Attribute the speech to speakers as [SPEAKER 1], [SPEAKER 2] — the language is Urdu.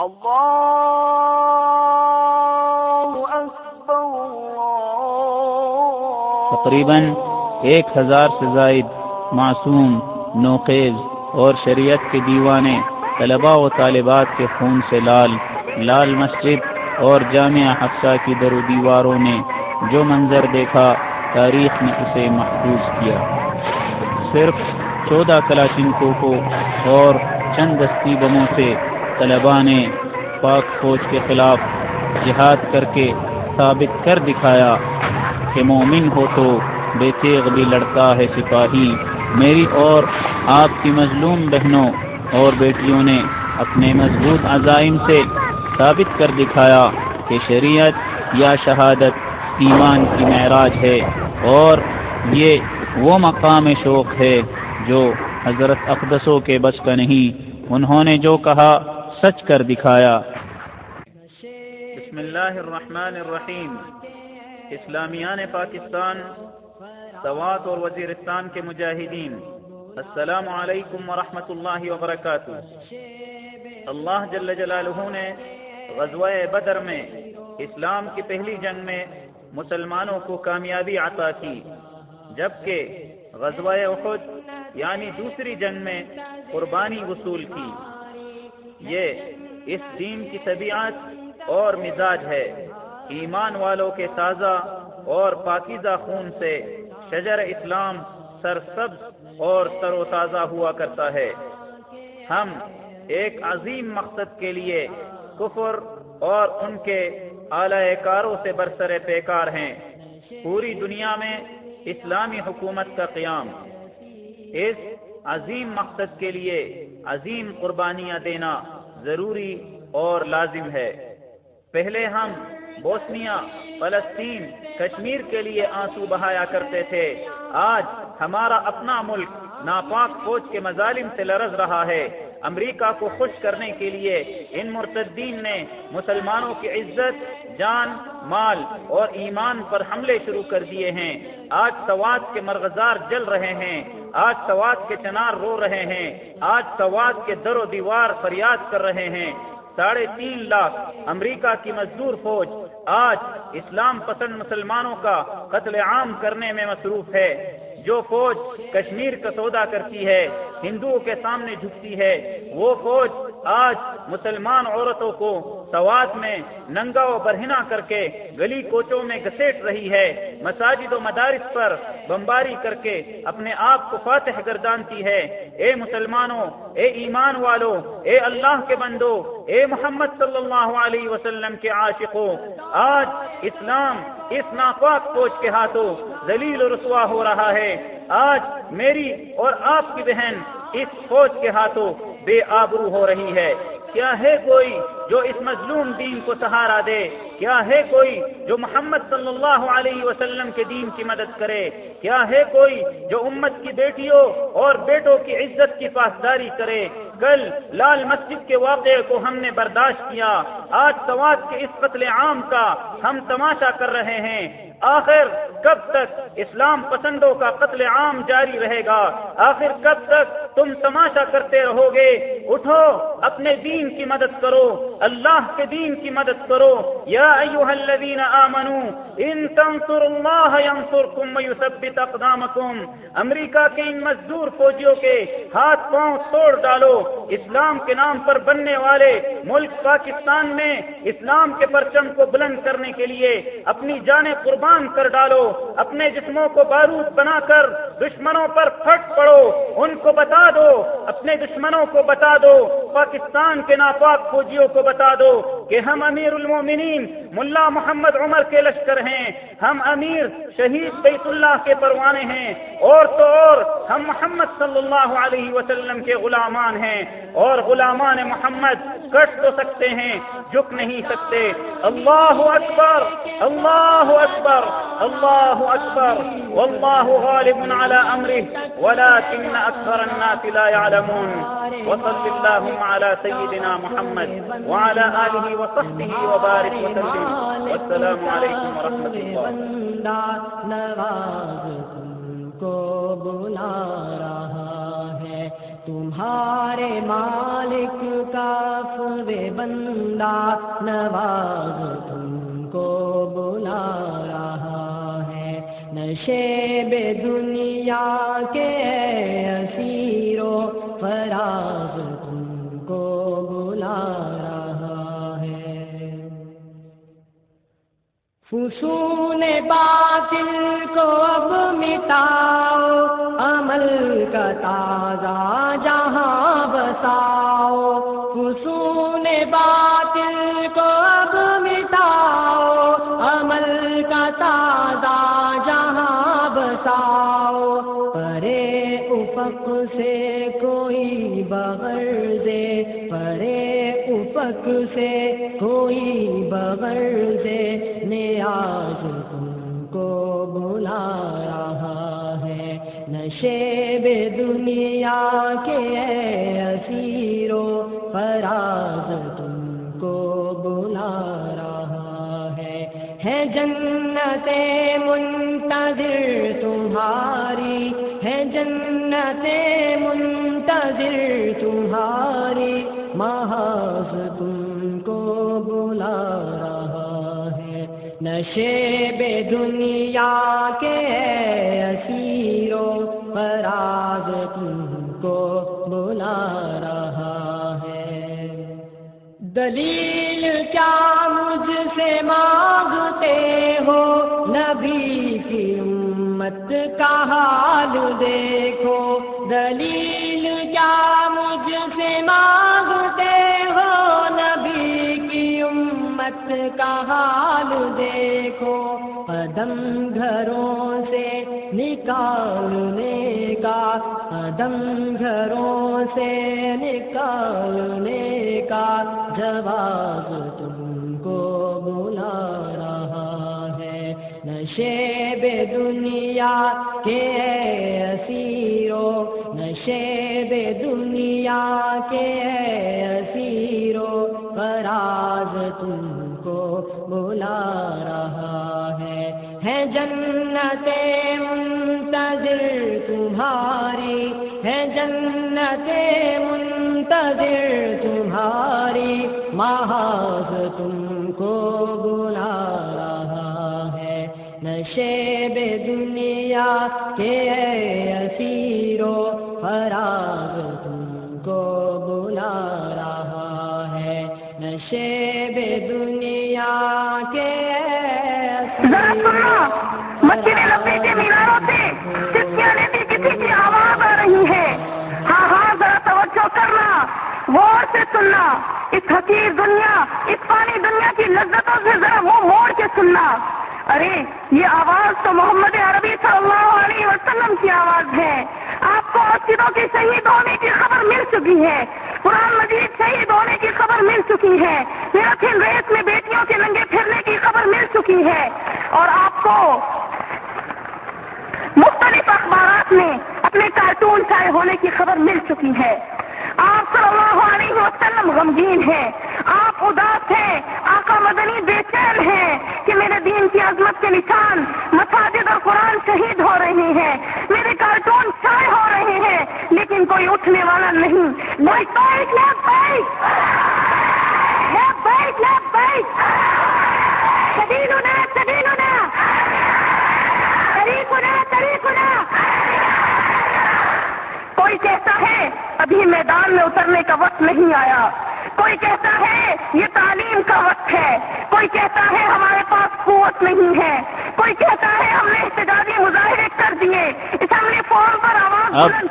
[SPEAKER 1] تقریباً ایک ہزار سے زائد معصوم نوخیز اور شریعت کے دیوانے، طلباء و طالبات کے خون سے لال لال مسجد اور جامعہ حفصہ کی در و دیواروں نے جو منظر دیکھا، تاریخ نے اسے محفوظ کیا۔ صرف چودہ کلاشنکو کو اور چند دستی بموں سے طلباء نے پاک فوج کے خلاف جہاد کر کے ثابت کر دکھایا کہ مومن ہو تو بے تیغ بھی لڑتا ہے سپاہی۔ میری اور آپ کی مظلوم بہنوں اور بیٹیوں نے اپنے مضبوط عزائم سے ثابت کر دکھایا کہ شریعت یا شہادت ایمان کی معراج ہے اور یہ وہ مقام شوق ہے جو حضرت اقدسوں کے بس کا نہیں۔ انہوں نے جو کہا سچ کر دکھایا۔ بسم اللہ الرحمن الرحیم۔ اسلامیان پاکستان، سوات اور وزیرستان کے مجاہدین۔ السلام علیکم ورحمۃ اللہ وبرکاتہ۔ اللہ جل جلالہ نے غزوہ بدر میں اسلام کی پہلی جنگ میں مسلمانوں کو کامیابی عطا کی، جبکہ غزوہ احد یعنی دوسری جنگ میں قربانی وصول کی۔ یہ اس دین کی طبیعت اور مزاج ہے۔ ایمان والوں کے تازہ اور پاکیزہ خون سے شجر اسلام سرسبز اور تر و تازہ ہوا کرتا ہے۔ ہم ایک عظیم مقصد کے لیے کفر اور ان کے اعلی کاروں سے برسر پیکار ہیں۔ پوری دنیا میں اسلامی حکومت کا قیام۔ اس عظیم مقصد کے لیے عظیم قربانیاں دینا ضروری اور لازم ہے۔ پہلے ہم بوسنیا، فلسطین، کشمیر کے لیے آنسو بہایا کرتے تھے۔ آج ہمارا اپنا ملک ناپاک فوج کے مظالم سے لرز رہا ہے۔ امریکہ کو خوش کرنے کے لیے ان مرتدین نے مسلمانوں کی عزت، جان، مال اور ایمان پر حملے شروع کر دیے ہیں۔ آج سوات کے مرغزار جل رہے ہیں۔ آج سوات کے چنار رو رہے ہیں۔ آج سوات کے در و دیوار فریاد کر رہے ہیں۔ ساڑھے تین لاکھ امریکہ کی مزدور فوج آج اسلام پسند مسلمانوں کا قتل عام کرنے میں مصروف ہے۔ جو فوج کشمیر کا سودا کرتی ہے، ہندوؤں کے سامنے جھکتی ہے، وہ فوج آج مسلمان عورتوں کو سوات میں ننگا و برہنا کر کے گلی کوچوں میں گسیٹ رہی ہے۔ مساجد و مدارس پر بمباری کر کے اپنے آپ کو فاتح گردانتی ہے۔ اے مسلمانوں، اے ایمان والوں اے اللہ کے بندو، اے محمد صلی اللہ علیہ وسلم کے عاشقوں، آج اسلام اس ناپاک فوج کے ہاتھوں ذلیل و رسوا ہو رہا ہے۔ آج میری اور آپ کی بہن اس فوج کے ہاتھوں بے آبرو ہو رہی ہے۔ کیا ہے کوئی جو اس مظلوم دین کو سہارا دے؟ کیا ہے کوئی جو محمد صلی اللہ علیہ وسلم کے دین کی مدد کرے؟ کیا ہے کوئی جو امت کی بیٹیوں اور بیٹوں کی عزت کی پاسداری کرے؟ کل لال مسجد کے واقعے کو ہم نے برداشت کیا۔ آج سواد کے اس قتل عام کا ہم تماشا کر رہے ہیں۔ آخر کب تک اسلام پسندوں کا قتل عام جاری رہے گا؟ آخر کب تک تم تماشا کرتے رہو گے؟ اٹھو، اپنے دین کی مدد کرو، اللہ کے دین کی مدد کرو۔ یا الذین آمنو، ان تنصر اللہ ینصرکم ویثبت اقدامکم۔ امریکہ کے ان مزدور فوجیوں کے ہاتھ پاؤں توڑ ڈالو۔ اسلام کے نام پر بننے والے ملک پاکستان میں اسلام کے پرچم کو بلند کرنے کے لیے اپنی جانیں قربان کر ڈالو، اپنے جسموں کو بارود بنا کر دشمنوں پر پھٹ پڑو، ان کو بتا دو، اپنے دشمنوں کو بتا دو، پاکستان کے ناپاک فوجیوں کو بتا دو کہ ہم امیر المومنین ملا محمد عمر کے لشکر ہیں، ہم امیر شہید بیت اللہ کے پروانے ہیں، اور تو اور ہم محمد صلی اللہ علیہ وسلم کے غلامان ہیں، اور غلامان محمد کٹ تو سکتے ہیں، جھک نہیں سکتے۔ اللہ اکبر اللہ اکبر۔ الله أكبر والله غالب على أمره ولكن أكثر الناس لا يعلمون وصل اللهم على سيدنا محمد وعلى آله وصحبه وبارك وسلم والسلام عليكم ورحمة الله کو بلا رہا ہے
[SPEAKER 2] تمہارے مالک کا فے بندہ نواز نشے بے دنیا کے اسیرو فراز تم کو بلا رہا ہے۔ فسون باطل کو اب مٹاؤ، عمل کا تازہ جہاں بساؤ افق سے کوئی بغیر دے نیاز تم کو بلا رہا ہے۔ نشے دنیا کے اسیرو فراز تم کو بلا رہا ہے۔ ہے جنت منتظر تمہاری، ہے جنت منتظر تمہاری۔ محاذ نشے بے دنیا کے اسیرو فراز تم کو بلا رہا ہے۔ دلیل کیا مجھ سے مانگتے ہو؟ نبی کی امت کا حال دیکھو۔ دلیل کیا مجھ سے مانگتے کا حال دیکھو۔ قدم گھروں سے نکالنے کا، قدم گھروں سے نکالنے کا جواب تم کو بلا رہا ہے۔ نشے بے دنیا کے اسیرو نشے بے دنیا کے اسیرو فراز تم بلا رہا ہے۔ ہے جنت منتظر تمہاری۔ ہے جنت منتظر تمہاری۔ محاذ تم کو بلا رہا ہے۔ نشے بے دنیا کے اسیرو فراغ تم کو بلا رہا ہے۔ نشے بے دنیا کے
[SPEAKER 3] مسجد نبی کے میناروں سے سکیاں لیتی کسی کی آواز آ رہی ہے ہاں ہاں ذرا توجہ کرنا غور سے سننا اس حقیر دنیا اس پانی دنیا کی لذتوں سے ذرا وہ موڑ کے سننا ارے یہ آواز تو محمد عربی صلی اللہ علیہ وسلم کی آواز ہے آپ کو مسجدوں کی شہید ہونے کی خبر مل چکی ہے قرآن مجید شہید ہونے کی خبر مل چکی ہے میرا پھر ریس میں بیٹیوں کے ننگے پھرنے کی خبر مل چکی ہے اور آپ کو مختلف اخبارات میں اپنے کارٹون چھائے ہونے کی خبر مل چکی ہے۔ آپ صلی اللہ علیہ وسلم غمگین ہیں۔ آپ اداس ہیں۔ آقا مدنی بے چین ہیں کہ میرے دین کی عظمت کے نشان مساجد اور قرآن شہید ہو رہے ہیں۔ میرے کارٹون چھائے ہو رہے ہیں۔ لیکن کوئی اٹھنے والا نہیں۔ Bike bike left bike left ابھی میدان میں اترنے کا وقت نہیں آیا۔ کوئی کہتا ہے یہ تعلیم کا وقت ہے۔ کوئی کہتا ہے ہمارے پاس قوت نہیں ہے۔ کوئی کہتا ہے ہم نے احتجاجی مظاہرے کر دیے۔ اس ہم نے فون پر آواز